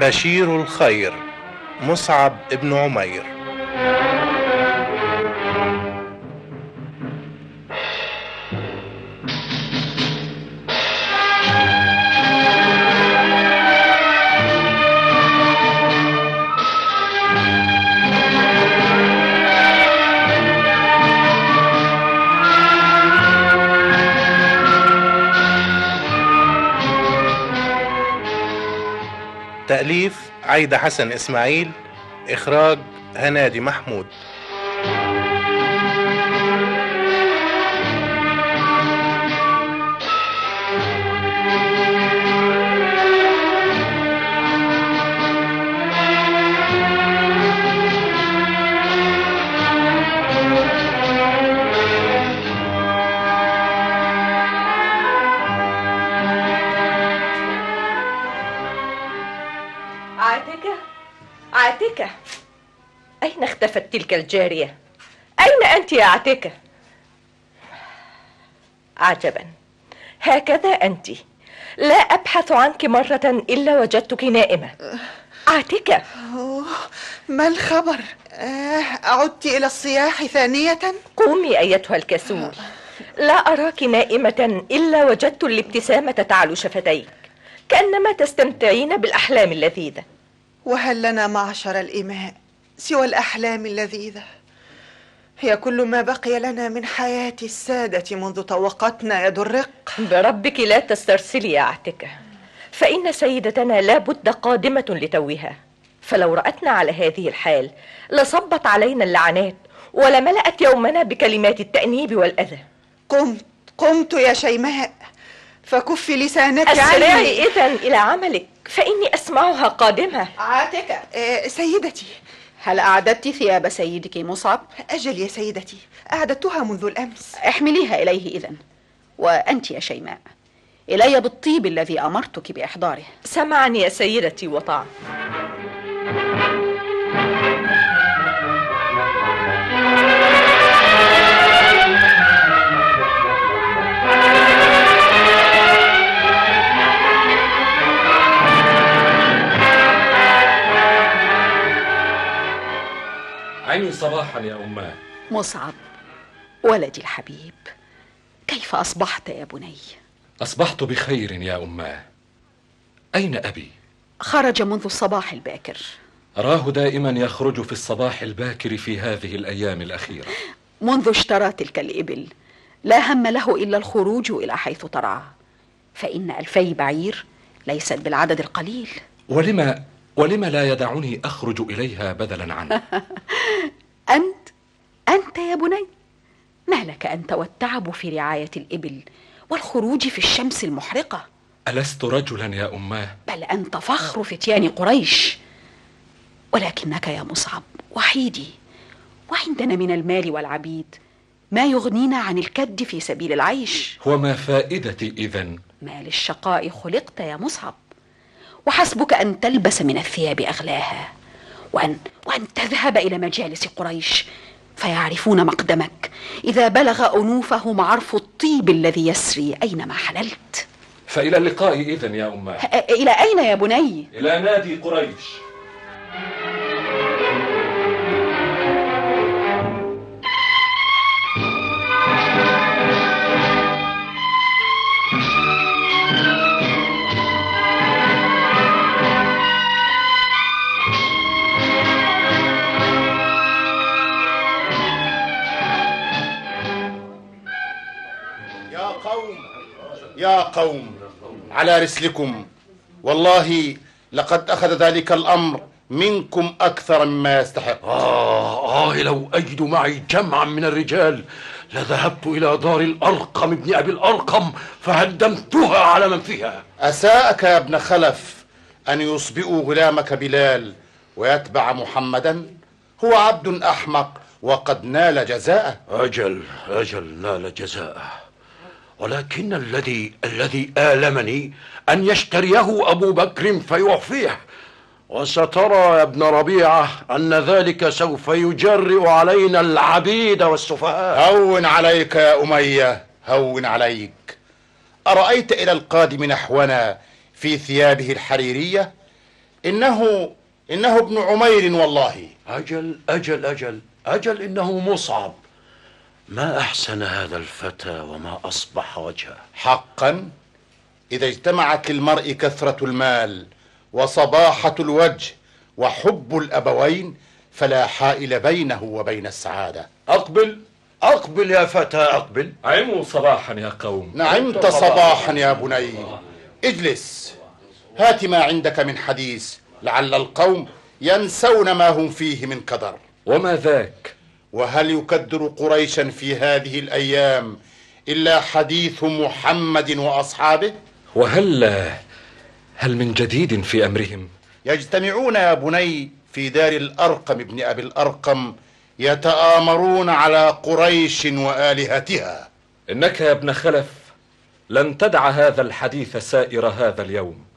بشير الخير مصعب ابن عمير. تأليف عايدة حسن إسماعيل إخراج هنادي محمود. اختفت تلك الجارية؟ أين أنت يا عتيكة عجبا هكذا أنت. لا أبحث عنك مرة إلا وجدتك نائمة. عتيكة ما الخبر؟ آه، عدت إلى الصياح ثانية؟ قومي أيتها الكسول. لا أراك نائمة إلا وجدت الابتسامة تعلو شفتيك كأنما تستمتعين بالأحلام اللذيذة. وهل لنا معشر الإماء سوى الأحلام اللذيذة هي كل ما بقي لنا من حياة السادة منذ طوقتنا يد الرق بربك لا تسترسلي يا عتكة. فإن سيدتنا لا بد قادمة لتوها. فلو رأتنا على هذه الحال لصبت علينا اللعنات ولملأت يومنا بكلمات التأنيب والأذى. قمت قمت يا شيماء فكفي لسانك أسرعي إذا إلى عملك فإني أسمعها قادمة. عاتكة. آه سيدتي هل أعددت ثياب سيدك مصعب؟ أجل يا سيدتي أعددتها منذ الأمس. احمليها إليه إذن وأنت يا شيماء إلي بالطيب الذي أمرتك بإحضاره. سمعني يا سيدتي وطعم عيني صباحا يا أماه مصعب ولدي الحبيب كيف أصبحت يا بني؟ أصبحت بخير يا أماه أين أبي؟ خرج منذ الصباح الباكر. أراه دائما يخرج في الصباح الباكر في هذه الأيام الأخيرة. منذ اشترى تلك الإبل لا هم له إلا الخروج إلى حيث ترعى فإن ألفي بعير ليست بالعدد القليل. ولما ولم لا يدعني أخرج إليها بدلا عنه. أنت أنت يا بني ما لك أنت والتعب في رعاية الإبل والخروج في الشمس المحرقة؟ ألست رجلا يا أماه؟ بل أنت فخر فتيان قريش. ولكنك يا مصعب وحيدي وعندنا من المال والعبيد ما يغنينا عن الكد في سبيل العيش. وما فائدتي إذن؟ ما للشقاء خلقت يا مصعب. وحسبك أن تلبس من الثياب أغلاها وأن, وأن تذهب إلى مجالس قريش فيعرفون مقدمك. إذا بلغ أنوفهم عرف الطيب الذي يسري أينما حللت؟ فإلى اللقاء إذن يا أماه إلى أين يا بني؟ إلى نادي قريش. يا قوم على رسلكم. والله لقد أخذ ذلك الأمر منكم أكثر مما يستحق. آه, آه لو أجد معي جمعا من الرجال لذهبت إلى دار الأرقم ابن أبي الأرقم فهدمتها على من فيها. أساءك يا ابن خلف أن يصبئوا غلامك بلال ويتبع محمدا؟ هو عبد أحمق وقد نال جزاءه. أجل أجل نال جزاءه. ولكن الذي الذي آلمني أن يشتريه أبو بكر فيعفيه وسترى يا ابن ربيعة أن ذلك سوف يجرئ علينا العبيد والسفهاء. هون عليك يا أمية هون عليك. أرأيت إلى القادم نحونا في ثيابه الحريرية؟ إنه إنه ابن عمير والله. أجل أجل أجل أجل إنه مصعب ما أحسن هذا الفتى وما أصبح وجهه؟ حقا إذا اجتمعت للمرء كثرة المال وصباحة الوجه وحب الأبوين فلا حائل بينه وبين السعادة. أقبل أقبل يا فتى أقبل. عموا صباحا يا قوم. نعمت صباحا. يا بني. اجلس. هات ما عندك من حديث لعل القوم ينسون ما هم فيه من قدر وما ذاك؟ وهل يكدر قريشا في هذه الأيام إلا حديث محمد وأصحابه؟ وهل هل من جديد في أمرهم؟ يجتمعون يا بني في دار الأرقم ابن أبي الأرقم يتآمرون على قريش وآلهتها. إنك يا ابن خلف لن تدع هذا الحديث سائر هذا اليوم.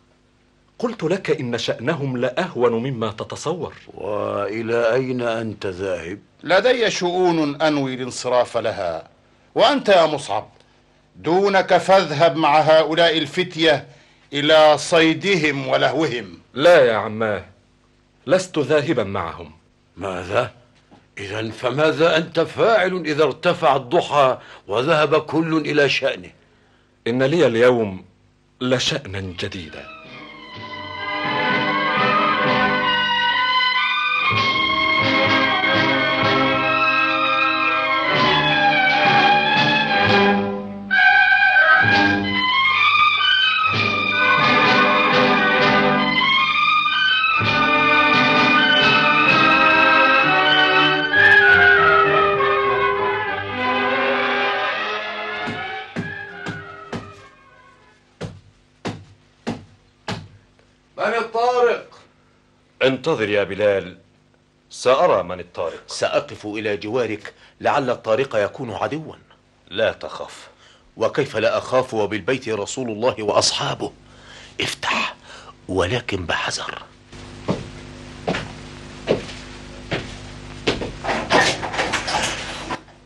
قلت لك إن شأنهم لأهون مما تتصور. وإلى أين أنت ذاهب؟ لدي شؤون أنوي الانصراف لها. وأنت يا مصعب دونك فاذهب مع هؤلاء الفتية إلى صيدهم ولهوهم. لا يا عماه لست ذاهبا معهم. ماذا؟ إذا فماذا أنت فاعل إذا ارتفع الضحى وذهب كل إلى شأنه؟ إن لي اليوم لشأنا جديدا. انتظر يا بلال. سأرى من الطارق. سأقف إلى جوارك لعل الطارق يكون عدوا. لا تخف وكيف لا أخاف وبالبيت رسول الله وأصحابه؟ افتح ولكن بحذر.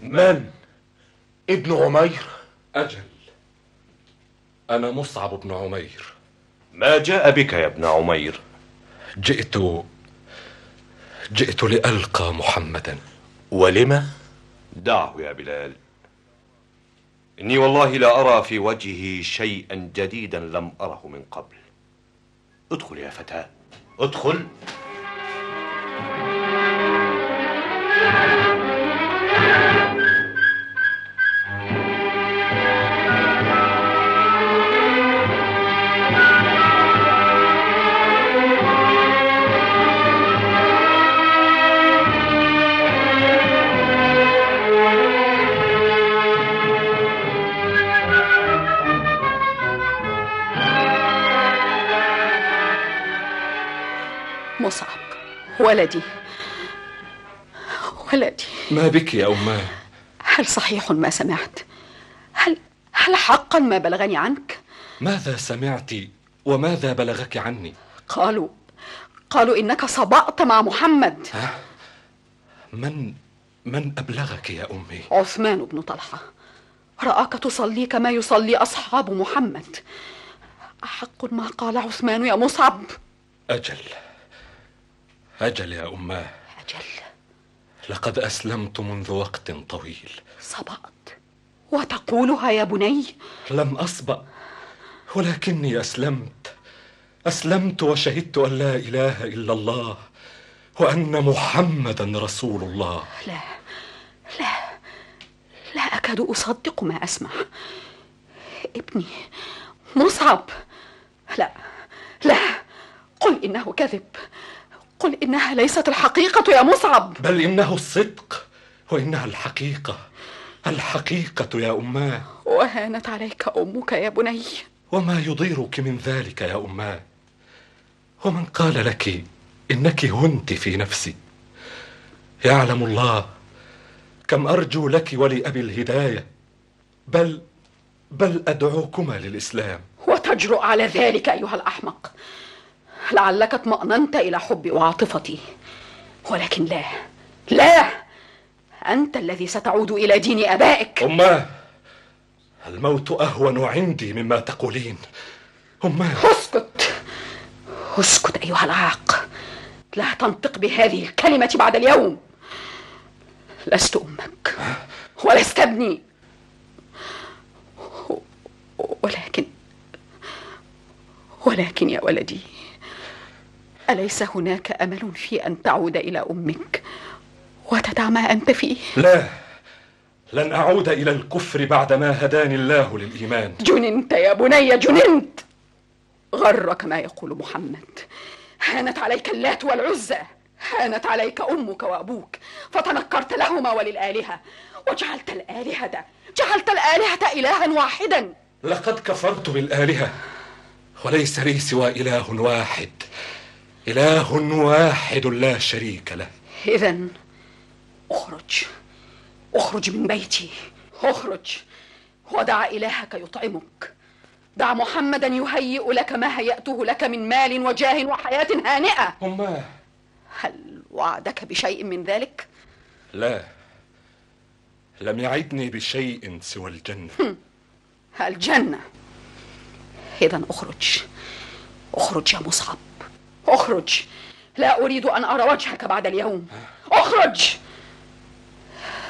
من؟ ابن عمير. أجل. أنا مصعب بن عمير. ما جاء بك يا ابن عمير؟ جئت جئت لألقى محمدا. ولما؟ دعه يا بلال. إني والله لا أرى في وجهه شيئا جديدا لم أره من قبل. ادخل يا فتاة. ادخل. ولدي. ولدي. ما بك يا أماه هل صحيح ما سمعت؟ هل هل حقا ما بلغني عنك؟ ماذا سمعت وماذا بلغك عني؟ قالوا قالوا إنك صبأت مع محمد. من من أبلغك يا أمي؟ عثمان بن طلحة. رآك تصلي كما يصلي أصحاب محمد. أحق ما قال عثمان يا مصعب؟ أجل. أجل يا أماه أجل. لقد أسلمت منذ وقت طويل. صبأت. وتقولها يا بني؟ لم أصبأ ولكني أسلمت. أسلمت وشهدت أن لا إله إلا الله وأن محمدا رسول الله. لا لا لا أكاد أصدق ما أسمع. ابني مصعب. لا لا قل إنه كذب. قل إنها ليست الحقيقة يا مصعب. بل إنه الصدق وإنها الحقيقة. الحقيقة يا أماه وهانت عليك أمك يا بني. وما يضيرك من ذلك يا أماه ومن قال لك إنك هنت في نفسي. يعلم الله كم أرجو لك ولأبي الهداية. بل بل أدعوكما للإسلام. وتجرؤ على ذلك أيها الأحمق. لعلك اطمأننت إلى حبي وعاطفتي. ولكن لا لا! أنت الذي ستعود إلى دين آبائك. أماه الموت أهون عندي مما تقولين. أماه اسكت! اسكت أيها العاق. لا تنطق بهذه الكلمة بعد اليوم. لست أمك. ولست ابني. ولكن ولكن يا ولدي. أليس هناك أمل في أن تعود إلى أمك؟ وتدع ما أنت فيه؟ لا لن أعود إلى الكفر بعدما هداني الله للإيمان. جننت يا بني جننت! غرك ما يقول محمد. هانت عليك اللات والعزى. هانت عليك أمك وأبوك. فتنكرت لهما وللآلهة. وجعلت الآلهة جعلت الآلهة إلها واحدا. لقد كفرت بالآلهة وليس لي سوى إله واحد. إله واحد لا شريك له. إذا أخرج. أخرج من بيتي. أخرج. ودع إلهك يطعمك. دع محمدا يهيئ لك ما هيأته لك من مال وجاه وحياة هانئة. أماه هل وعدك بشيء من ذلك؟ لا. لم يعدني بشيء سوى الجنة. الجنة. إذا أخرج. أخرج يا مصعب. أخرج. لا أريد أن أرى وجهك بعد اليوم. أخرج.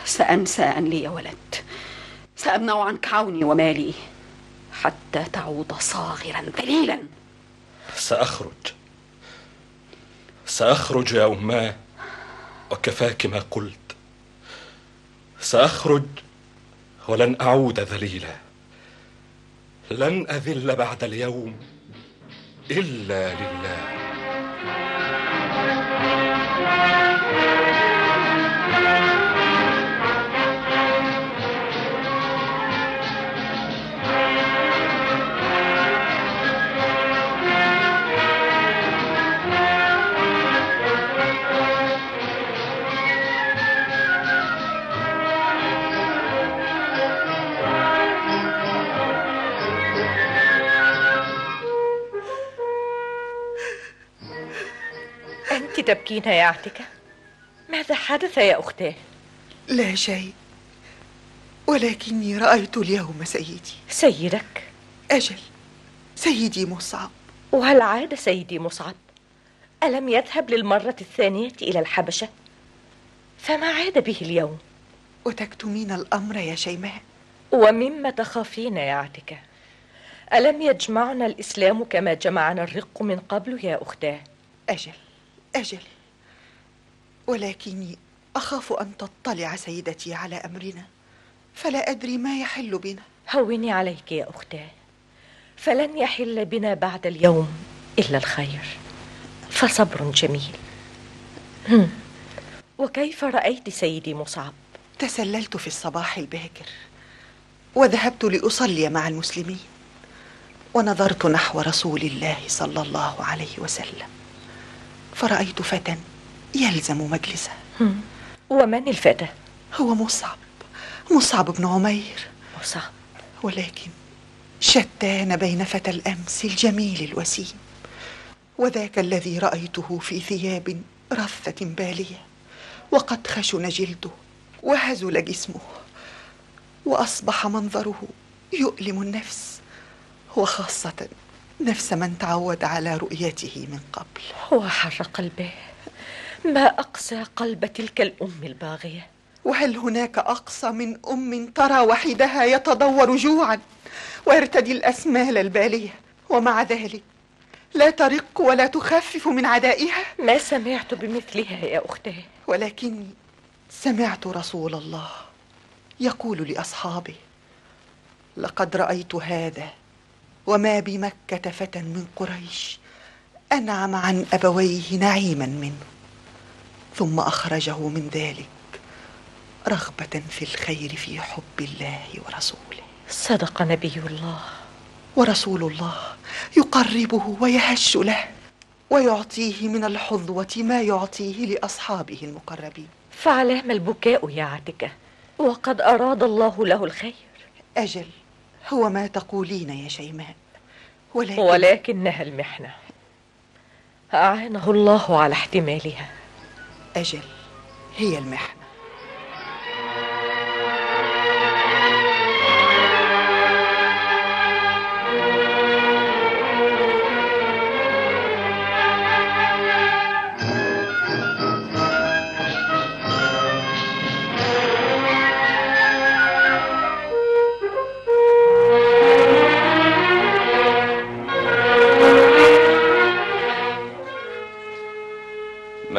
سأنسى أن لي ولد. سأمنع عنك عوني ومالي حتى تعود صاغرا ذليلا. سأخرج. سأخرج يا أماه وكفاك ما قلت. سأخرج ولن أعود ذليلا. لن أذل بعد اليوم إلا لله. تبكين يا عتكة ماذا حدث يا أختاه لا شيء. ولكني رأيت اليوم سيدي. سيدك؟ أجل سيدي مصعب. وهل عاد سيدي مصعب؟ ألم يذهب للمرة الثانية إلى الحبشة؟ فما عاد به اليوم؟ وتكتمين الأمر يا شيماء. ومما تخافين يا عتكة ألم يجمعنا الإسلام كما جمعنا الرق من قبل يا أختاه؟ أجل. أجل. ولكني أخاف أن تطلع سيدتي على أمرنا. فلا أدري ما يحل بنا. هوني عليك يا أختاه فلن يحل بنا بعد اليوم إلا الخير. فصبر جميل. وكيف رأيت سيدي مصعب؟ تسللت في الصباح الباكر. وذهبت لأصلي مع المسلمين. ونظرت نحو رسول الله صلى الله عليه وسلم. فرأيت فتى يلزم مجلسه. ومن الفتى؟ هو مصعب مصعب بن عمير. مصعب ولكن شتان بين فتى الأمس الجميل الوسيم. وذاك الذي رأيته في ثياب رثة بالية. وقد خشن جلده وهزل جسمه. وأصبح منظره يؤلم النفس. وخاصة نفس من تعود على رؤيته من قبل. وحر قلبه ما أقسى قلب تلك الأم الباغية؟ وهل هناك أقصى من أم ترى وحيدها يتضور جوعا ويرتدي الأسمال البالية؟ ومع ذلك لا ترق ولا تخفف من عدائها؟ ما سمعت بمثلها يا أختاه ولكني سمعت رسول الله يقول لأصحابه لقد رأيت هذا وما بمكة فتى من قريش. أنعم عن أبويه نعيما منه. ثم أخرجه من ذلك رغبة في الخير في حب الله ورسوله. صدق نبي الله. ورسول الله يقربه ويهش له ويعطيه من الحظوة ما يعطيه لأصحابه المقربين. فعلام البكاء يا عتكة وقد أراد الله له الخير. أجل هو ما تقولين يا شيماء. ولكن ولكنها المحنة. أعانه الله على احتمالها. أجل هي المحنة.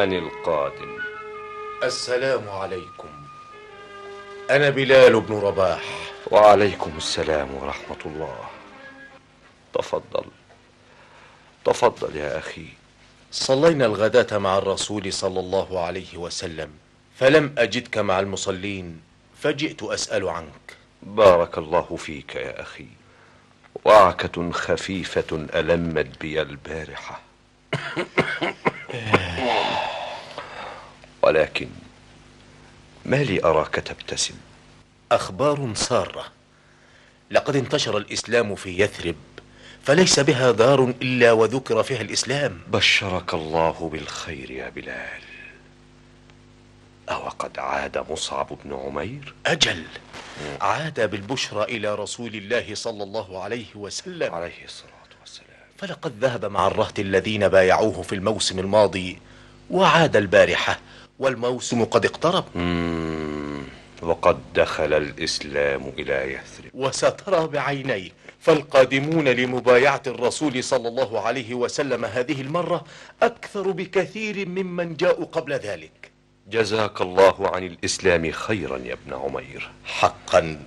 من القادم. السلام عليكم. أنا بلال بن رباح. وعليكم السلام ورحمة الله. تفضل. تفضل يا أخي. صلينا الغداة مع الرسول صلى الله عليه وسلم فلم أجدك مع المصلين فجئت أسأل عنك. بارك الله فيك يا أخي. وعكة خفيفة ألمت بي البارحة. ولكن ما لي أراك تبتسم؟ أخبار سارة. لقد انتشر الإسلام في يثرب فليس بها دار إلا وذكر فيها الإسلام. بشرك الله بالخير يا بلال. أو قد عاد مصعب بن عمير؟ أجل. عاد بالبشرى إلى رسول الله صلى الله عليه وسلم. عليه الصلاة والسلام. فلقد ذهب مع الرهط الذين بايعوه في الموسم الماضي وعاد البارحة. والموسم قد اقترب. وقد دخل الإسلام إلى يثرب. وسترى بعينيك فالقادمون لمبايعة الرسول صلى الله عليه وسلم هذه المرة أكثر بكثير ممن جاءوا قبل ذلك. جزاك الله عن الإسلام خيرا يا ابن عمير. حقا.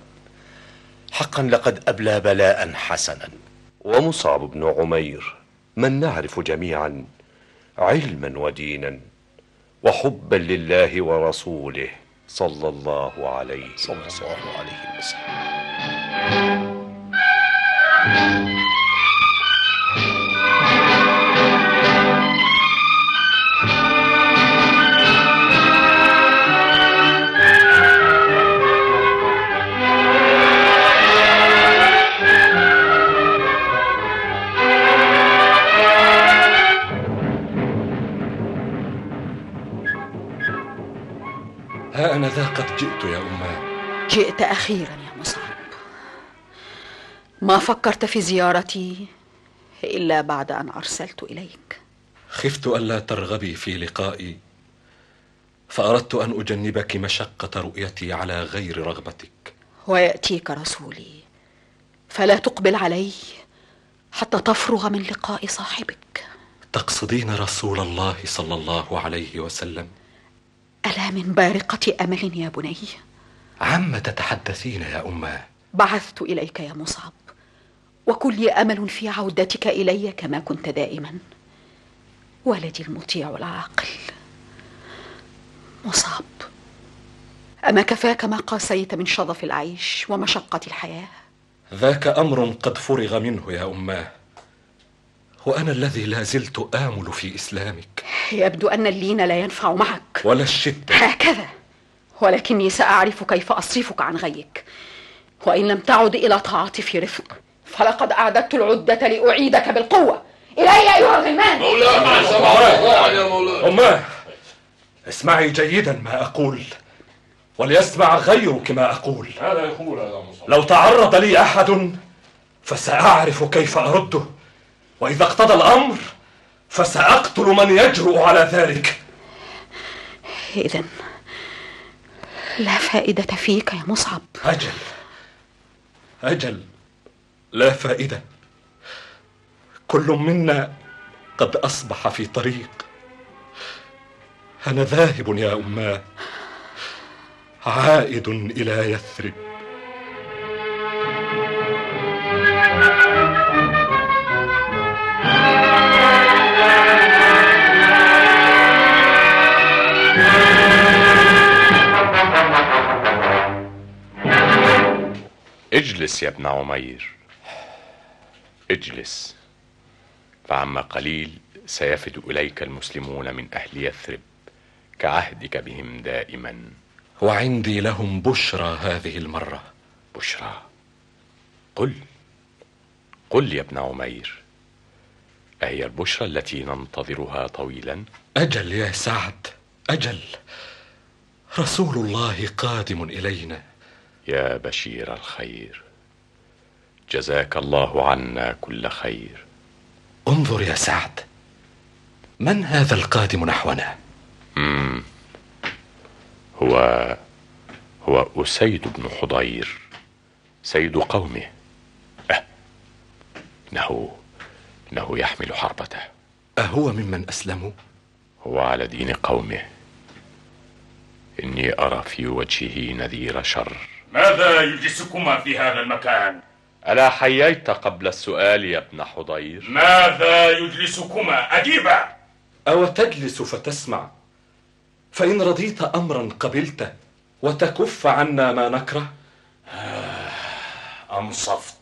حقا لقد أبلى بلاء حسنا. ومصعب بن عمير من نعرف جميعا علما ودينا. وحبا لله ورسوله صلى الله عليه صلى الله عليه وسلم. ها أنا ذا قد جئت يا أماه جئت أخيرا يا مصعب. ما فكرت في زيارتي إلا بعد أن أرسلت إليك. خفت ألا ترغبي في لقائي فأردت أن أجنبك مشقة رؤيتي على غير رغبتك. ويأتيك رسولي فلا تقبل علي حتى تفرغ من لقاء صاحبك. تقصدين رسول الله صلى الله عليه وسلم؟ ألا من بارقة أمل يا بني؟ عم تتحدثين يا أماه بعثت إليك يا مصعب وكلي أمل في عودتك إلي كما كنت دائما. ولدي المطيع العاقل. مصعب أما كفاك ما قاسيت من شظف العيش ومشقة الحياة؟ ذاك أمر قد فرغ منه يا أماه وأنا الذي لا زلت آمل في إسلامك. يبدو أن اللين لا ينفع معك. ولا الشدة. هكذا. ولكني سأعرف كيف أصرفك عن غيك. وإن لم تعد إلى طاعتي في رفق فلقد أعددت العدة لأعيدك بالقوة. إلي أيها الغلمان. أماه اسمعي جيدا ما أقول وليسمع غيرك ما أقول. هذا يقول هذا لو تعرض لي أحد فسأعرف كيف أرده. وإذا اقتضى الأمر فسأقتل من يجرؤ على ذلك. إذا لا فائدة فيك يا مصعب. أجل. أجل. لا فائدة. كل منا قد أصبح في طريق. أنا ذاهب يا أماه عائد إلى يثرب. اجلس يا ابن عمير. اجلس. فعما قليل سيفد إليك المسلمون من أهل يثرب كعهدك بهم دائما. وعندي لهم بشرى هذه المرة. بشرى. قل. قل يا ابن عمير. أهي البشرى التي ننتظرها طويلا؟ أجل يا سعد. أجل. رسول الله قادم إلينا. يا بشير الخير. جزاك الله عنا كل خير. انظر يا سعد من هذا القادم نحونا؟ مم. هو هو أسيد بن حضير سيد قومه. أه. إنه إنه يحمل حربته. أهو ممن أسلموا هو على دين قومه. إني أرى في وجهه نذير شر. ماذا يجلسكما في هذا المكان؟ ألا حييت قبل السؤال يا ابن حضير؟ ماذا يجلسكما؟ أجيبا! أو تجلس فتسمع؟ فإن رضيت أمرا قبلته وتكف عنا ما نكره؟ أنصفت.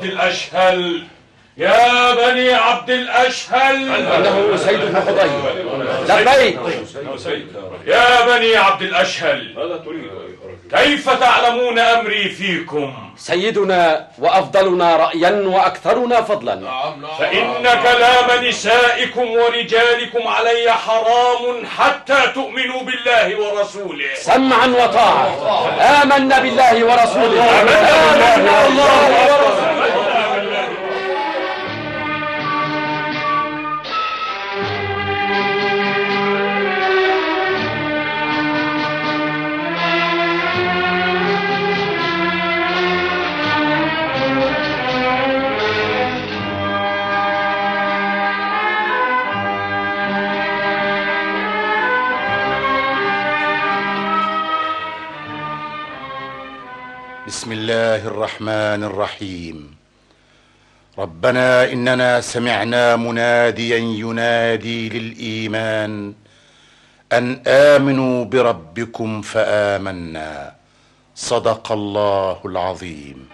عبد الأشهل. يا بني عبد الأشهل. إنه سيد بن حضير لبيك. يا بني عبد الأشهل. كيف تعلمون أمري فيكم؟ سيدنا وأفضلنا رأيا وأكثرنا فضلا. فإن كلام نسائكم ورجالكم علي حرام حتى تؤمنوا بالله ورسوله. سمعا وطاعة. آمنا بالله ورسوله. آمنا بالله ورسوله. الرحمن الرحيم. ربنا إننا سمعنا مناديا ينادي للإيمان أن آمنوا بربكم فآمنا. صدق الله العظيم.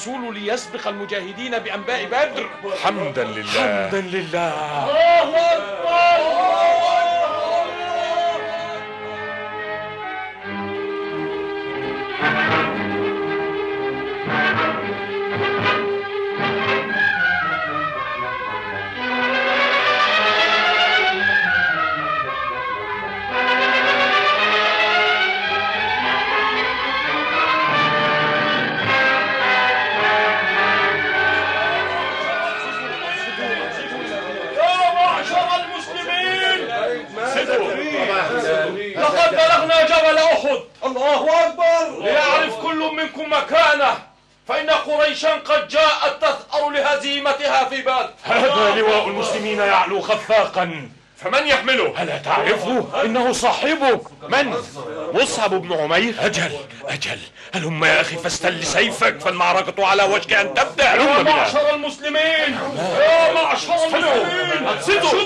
الرسول ليسبق المجاهدين بأنباء بدر. حمدا لله. حمدا لله. خفاقا فمن يحمله؟ ألا تعرفه؟ إنه صاحبك. من؟ مصعب بن عمير. أجل أجل. هلم يا أخي فاستل سيفك فالمعركة على وشك أن تبدأ. يا معشر المسلمين يا معشر المسلمين. شدوا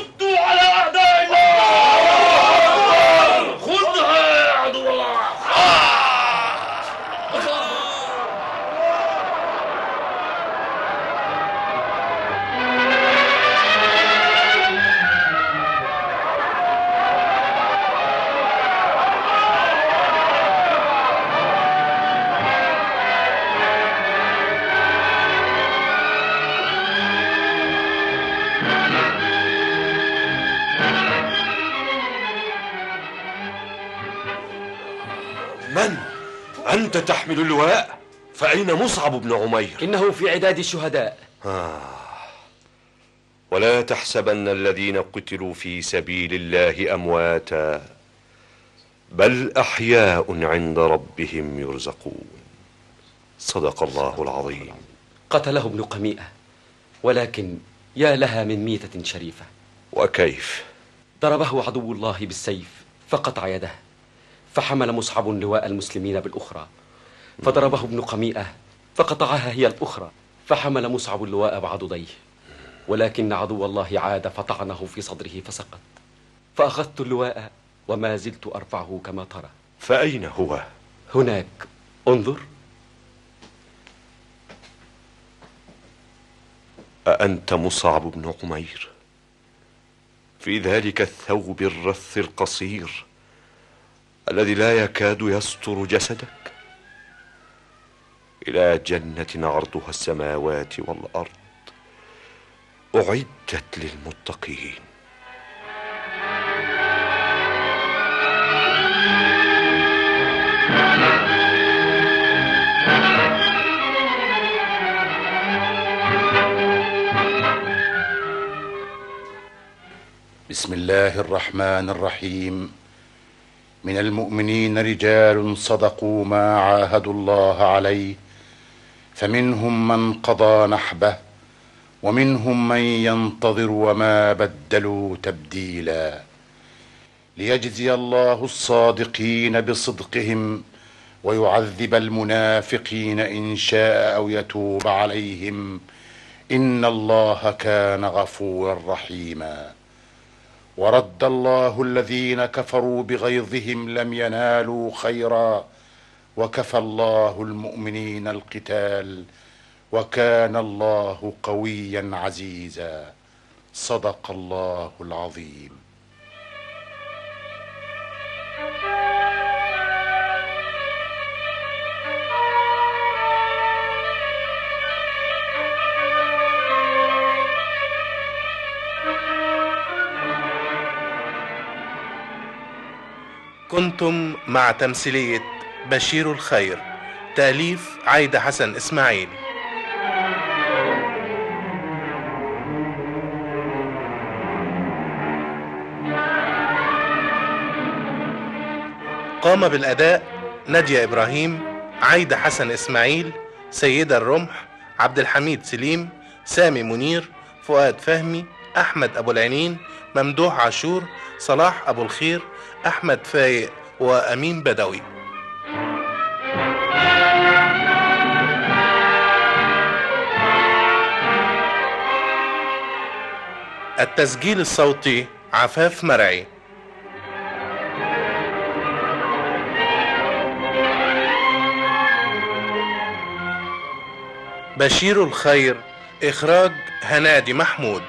تحمل اللواء؟ فأين مصعب بن عمير؟ إنه في عداد الشهداء. آه. ولا تحسبن الذين قتلوا في سبيل الله أمواتا بل أحياء عند ربهم يرزقون. صدق الله العظيم. قتله ابن قميئة ولكن يا لها من ميتة شريفة. وكيف؟ ضربه عدو الله بالسيف فقطع يده فحمل مصعب لواء المسلمين بالأخرى. فضربه ابن قميئة فقطعها هي الأخرى فحمل مصعب اللواء بعضديه. ولكن عدو الله عاد فطعنه في صدره فسقط. فأخذت اللواء وما زلت أرفعه كما ترى. فأين هو؟ هناك. انظر. أأنت مصعب بن عمير؟ في ذلك الثوب الرث القصير الذي لا يكاد يستر جسدك إلى جنة عرضها السماوات والأرض. أعدت للمتقين. بسم الله الرحمن الرحيم. من المؤمنين رجال صدقوا ما عاهدوا الله عليه. فمنهم من قضى نحبه ومنهم من ينتظر وما بدلوا تبديلا. ليجزي الله الصادقين بصدقهم ويعذب المنافقين إن شاء أو يتوب عليهم. إن الله كان غفورا رحيما. ورد الله الذين كفروا بغيظهم لم ينالوا خيرا. وكفى الله المؤمنين القتال وكان الله قويا عزيزا. صدق الله العظيم. كنتم مع تمثيلية بشير الخير. تأليف عايدة حسن إسماعيل. قام بالأداء نادية إبراهيم عايدة حسن إسماعيل سيدة الرمح عبد الحميد سليم سامي منير فؤاد فهمي أحمد أبو العينين ممدوح عاشور صلاح أبو الخير أحمد فايق وأمين بدوي. التسجيل الصوتي عفاف مرعي. بشير الخير إخراج هنادي محمود.